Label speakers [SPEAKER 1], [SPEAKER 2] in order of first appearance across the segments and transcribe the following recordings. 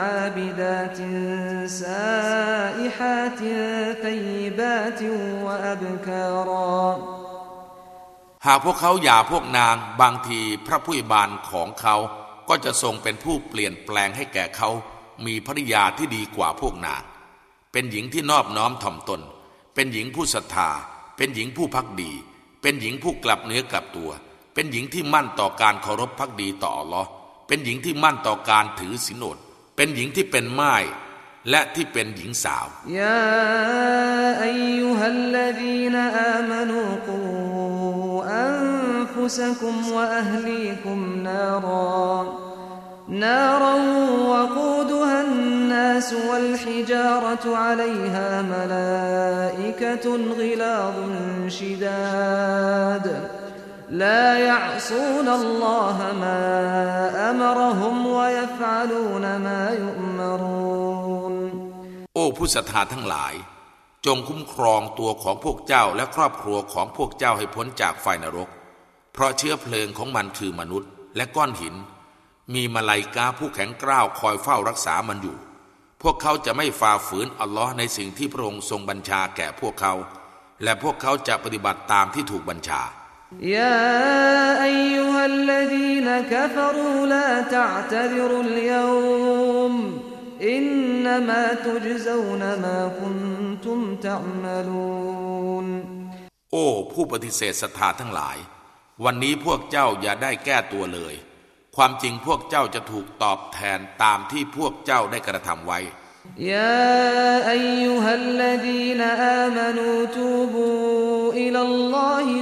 [SPEAKER 1] عابدات سائحات ثيبات وأبكارا
[SPEAKER 2] หากพวกเขาหย่าพวกนางบางทีพระผู้บานของเขาก็จะทรงเป็นผู้เปลี่ยนแปลงให้แก่เขามีภริยาที่ดีกว่าพวกนาง เป็นหญิงที่นอบน้อมถ่อมตน เป็นหญิงผู้ศรัทธา เป็นหญิงผู้พักดี เป็นหญิงผู้กลับเนื้อกลับตัว เป็นหญิงที่มั่นต่อการเคารพพักดีต่ออัลลอฮ์ เป็นหญิงที่มั่นต่อการถือสินอดเป็นหญิงที่เป็นม่ายและที่เป็นหญิงสาวยา
[SPEAKER 1] อายุฮัลลดีนอามานูกูอันฟุสกุมวะอัลลีคุมนารอนนารอนวะกูดฮันนัสวัลฮิจาระตุอะลัยฮามลาอิกะตุนกิลาดชิดาด لا يعصون الله ما أمرهم ويفعلون ما يؤمرون
[SPEAKER 2] โอ้ผู้ศรัทธาทั้งหลาย จงคุ้มครองตัวของพวกเจ้าและครอบครัวของพวกเจ้าให้พ้นจากไฟนรก เพราะเชื้อเพลิงของมันคือมนุษย์และก้อนหินมีมาลายกาผู้แข็งกร้าวคอยเฝ้ารักษามันอยู่ พวกเขาจะไม่ฝ่าฝืนอัลลอฮ์ในสิ่งที่พระองค์ทรงบัญชาแก่พวกเขา และพวกเขาจะปฏิบัติตามที่ถูกบัญชา
[SPEAKER 1] ยาอายุฮัลลดีนกฟรูลาตะตดิรุลยมอินนมาตุจซวนมาคุนตุมตะมลูน
[SPEAKER 2] โอ้ผู้ปฏิเสธศรัทธาทั้งหลาย วันนี้พวกเจ้าอย่าได้แก้ตัวเลย ความจริงพวกเจ้าจะถูกตอบแทนตามที่พวกเจ้าได้กระทำไว้
[SPEAKER 1] ยาอายุฮัล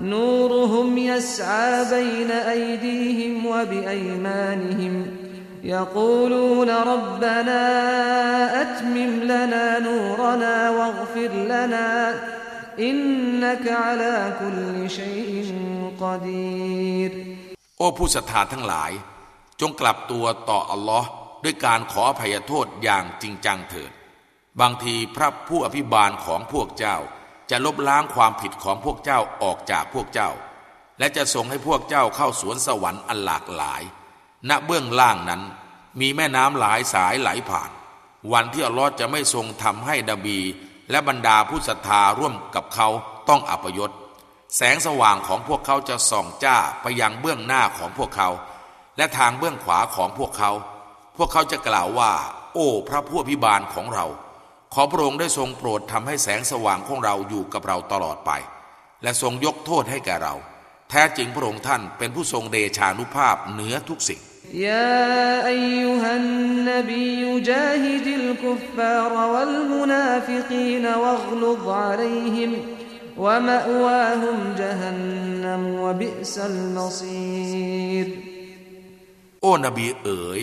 [SPEAKER 1] نورهم يسعى بين أيديهم وبأيمانهم يقولون ربنا أتمم لنا نورنا واغفر لنا إنك على كل شيء
[SPEAKER 2] โอ้ผู้ศรัทธาทั้งหลาย จงกลับตัวต่ออัลลอฮ์ด้วยการขออภัยโทษอย่างจริงจังเถิด บางทีพระผู้อภิบาลของพวกเจ้า จะลบล้างความผิดของพวกเจ้าออกจากพวกเจ้า และจะส่งให้พวกเจ้าเข้าสวนสวรรค์อันหลากหลาย ณเบื้องล่างนั้น มีแม่น้ำหลายสายไหลผ่าน วันที่อัลลอฮ์จะไม่ทรงทำให้ดบี และบรรดาผู้ศรัทธาร่วมกับเขาต้องอัปยศแสงสว่างของพวกเขาจะส่องจ้าไปยังเบื้องหน้าของพวกเขา และทางเบื้องขวาของพวกเขา พวกเขาจะกล่าวว่า โอ้ พระผู้พิบาลของเรา ขอพระองค์ได้ทรงโปรดทำให้แสงสว่างของเราอยู่กับเราตลอดไป และทรงยกโทษให้แก่เรา แท้จริงพระองค์ท่านเป็นผู้ทรงเดชานุภาพเหนือทุกสิ่ง
[SPEAKER 1] ยาอายุฮันนบียุจาฮิดิลกุฟฟารวัลมุนาฟิกีนวักลุฎอะลัยฮิม ومأواهم جهنم وبئس المصير
[SPEAKER 2] โอ้นบีเอ๋ย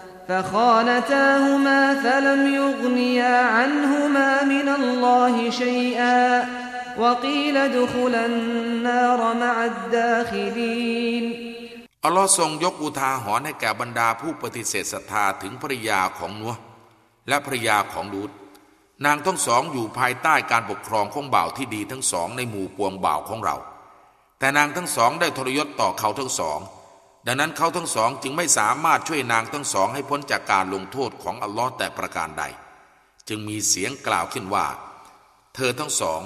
[SPEAKER 1] فخانتاهما فلم يغنيا عنهما من الله شيئا وقيل ادخلا النار مع الداخلين
[SPEAKER 2] อัลลอฮ์ทรงยกอุทาหรณ์ให้แก่บรรดาผู้ปฏิเสธศรัทธาถึงภรยาของนัวและภรยาของลูดนางทั้งสองอยู่ภายใต้การปกครองของบ่าวที่ดีทั้งสองในหมู่ปวงบ่าวของเรา แต่นางทั้งสองได้ทรยศต่อเขาทั้งสอง ดังนั้นเขาทั้งสองจึงไม่สามารถช่วยนางทั้งสองให้พ้นจากการลงโทษของอัลลอฮ์แต่ประการใด จึงมีเสียงกล่าวขึ้นว่า เธอทั้งสอง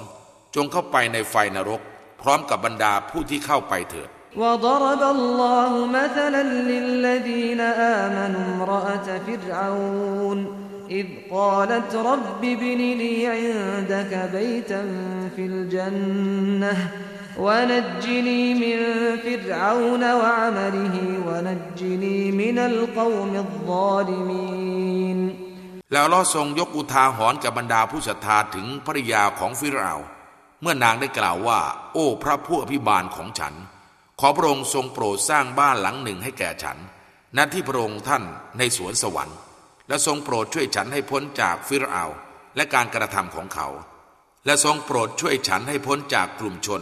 [SPEAKER 2] จงเข้าไปในไฟนรก พร้อมกับบรรดาผู้ที่เข้าไปเถิด
[SPEAKER 1] وضرب الله مثلا للذين آمنوا امرأة فرعون إذ قالت رب ابن لي عندك بيتا في الجنة ونجني من فرعون وعمله ونجني من القوم الظالمين
[SPEAKER 2] แล้วลอทรงยกอุทาหรณ์กับบรรดาผู้ศรัทธาถึงภริยาของฟิรเอาเมื่อนางได้กล่าวว่า โอ้พระผู้อภิบาลของฉัน ขอพระองค์ทรงโปรดสร้างบ้านหลังหนึ่งให้แก่ฉันณที่พระองค์ท่านในสวนสวรรค์ และทรงโปรดช่วยฉันให้พ้นจากฟิรเอาและการกระทำของเขา และทรงโปรดช่วยฉันให้พ้นจากกลุ่มชน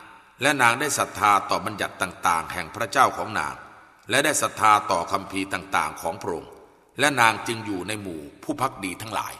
[SPEAKER 2] และนางได้ศรัทธาต่อบัญญัติต่างๆ แห่งพระเจ้าของนาง และได้ศรัทธาต่อคำพีต่างๆ ของพระองค์ และนางจึงอยู่ในหมู่ผู้พักดีทั้งหลาย